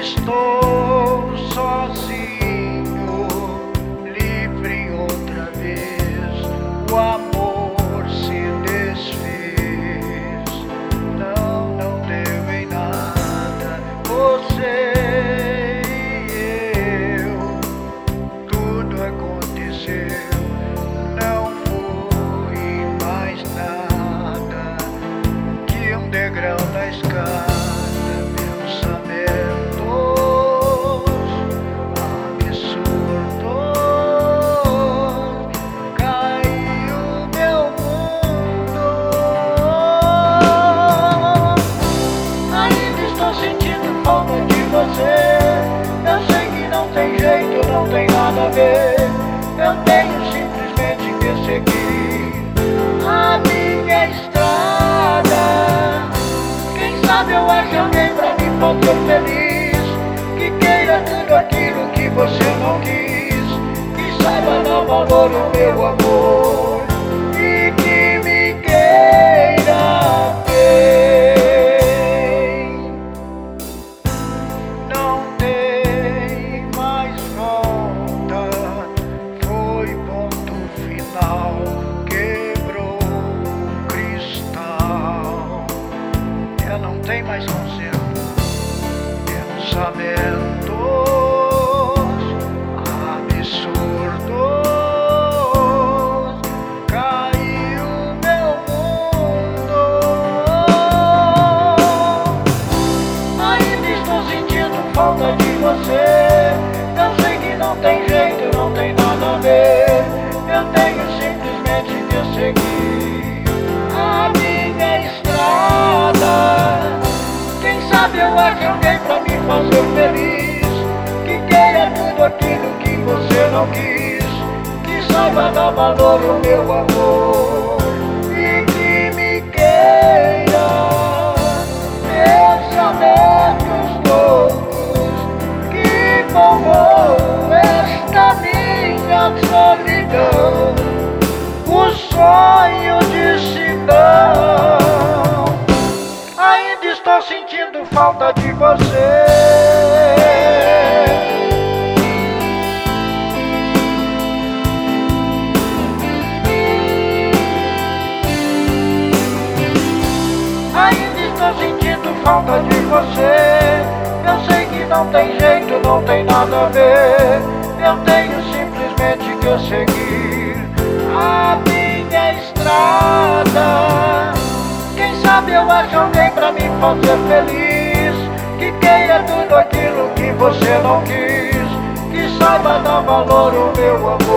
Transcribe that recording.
estou sozinho. Eu tenho simplesmente que seguir a minha estrada. Quem sabe eu acho alguém pra me fazer feliz. Que queira tudo aquilo que você não quis. Que saiba dar valor ao meu amor. Falta de você. Eu sei que não tem jeito, não tem nada a ver. Eu tenho simplesmente que seguir a minha estrada. Quem sabe eu acho alguém pra me fazer feliz. Que queira tudo aquilo que você não quis. Que saiba dar valor ao meu amor. E que me queira. Pensamentos estou sentindo falta de você. Ainda estou sentindo falta de você. Eu sei que não tem jeito, não tem nada a ver. Sabe eu acho alguém pra me fazer feliz. Que queira tudo aquilo que você não quis. Que saiba dar valor ao meu amor.